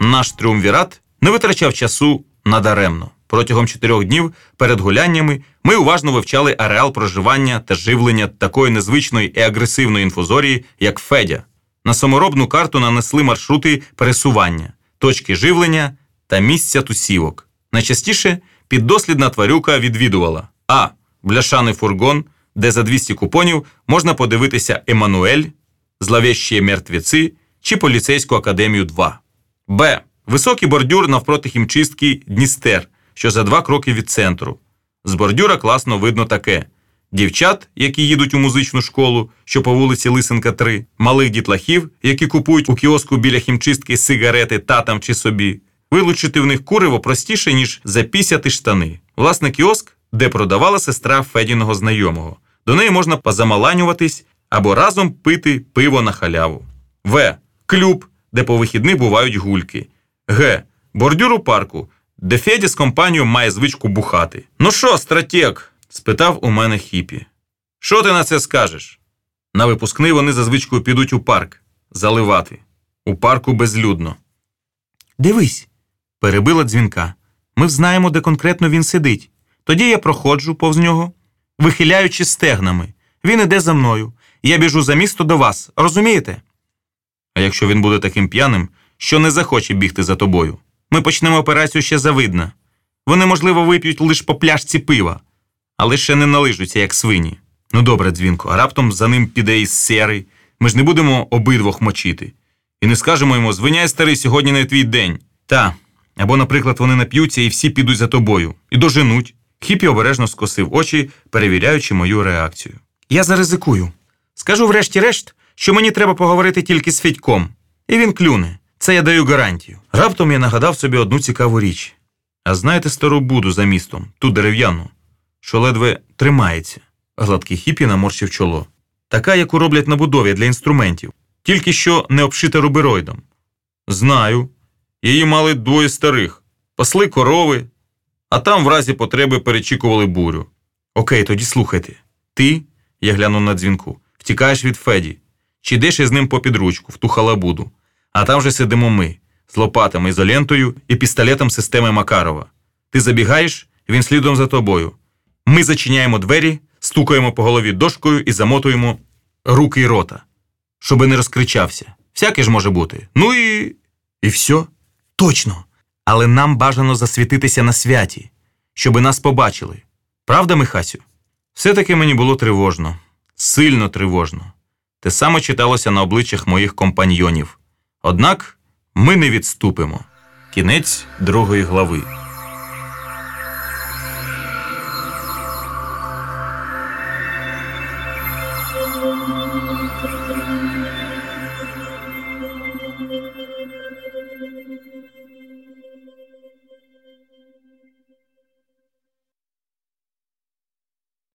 наш тріумвірат не витрачав часу надаремно. Протягом чотирьох днів перед гуляннями ми уважно вивчали ареал проживання та живлення такої незвичної і агресивної інфузорії, як Федя. На саморобну карту нанесли маршрути пересування, точки живлення та місця тусівок. Найчастіше піддослідна тварюка відвідувала А. Бляшаний фургон, де за 200 купонів можна подивитися Еммануель, Зловещі мертвіці чи Поліцейську академію 2. Б. Високий бордюр навпроти хімчистки Дністер, що за два кроки від центру. З бордюра класно видно таке: дівчат, які їдуть у музичну школу, що по вулиці Лисенка 3, малих дітлахів, які купують у кіоску біля хімчистки сигарети татам чи собі. Вилучити в них куриво простіше, ніж запісяти штани. Власне, кіоск, де продавала сестра Федіного знайомого. До неї можна позамаланюватись або разом пити пиво на халяву. В. Клюб, де по вихідних бувають гульки. Г. Бордюр у парку, де Федя з компанією має звичку бухати. Ну що, стратег? спитав у мене хіпі. Що ти на це скажеш? На випускний вони за звичкою підуть у парк заливати. У парку безлюдно. Дивись, перебила дзвінка. Ми знаємо, де конкретно він сидить. Тоді я проходжу повз нього, вихиляючи стегнами. Він іде за мною. Я біжу за місто до вас, розумієте? А якщо він буде таким п'яним, що не захоче бігти за тобою, ми почнемо операцію ще завидно. Вони, можливо, вип'ють лише по пляшці пива, але ще не налижуться, як свині. Ну добре, дзвінко, а раптом за ним піде із серий. Ми ж не будемо обидвох мочити. І не скажемо йому звиняй, старий, сьогодні не твій день. Та. Або, наприклад, вони нап'ються і всі підуть за тобою. І доженуть. Хіпі обережно скосив очі, перевіряючи мою реакцію. Я заризикую. Скажу врешті-решт, що мені треба поговорити тільки з Федьком. І він клюне. Це я даю гарантію. Раптом я нагадав собі одну цікаву річ. А знаєте стару буду за містом, ту дерев'яну, що ледве тримається. Гладкий хіпі наморщив чоло. Така, яку роблять на будові для інструментів, тільки що не обшита рубероїдом. Знаю. Її мали двоє старих, пасли корови, а там в разі потреби перечікували бурю. Окей, тоді слухайте. Ти, я глянув на дзвінку, втікаєш від Феді, чи йдеш із ним попід ручку в ту халабуду, а там вже сидимо ми з лопатами, ізолентою і пістолетом системи Макарова. Ти забігаєш, він слідом за тобою. Ми зачиняємо двері, стукаємо по голові дошкою і замотуємо руки й рота, щоби не розкричався. Всяке ж може бути. Ну і. і все. Точно. Але нам бажано засвітитися на святі, щоби нас побачили. Правда, Михасю? Все-таки мені було тривожно, сильно тривожно. Те саме читалося на обличчях моїх компаньйонів. Однак ми не відступимо. Кінець другої глави.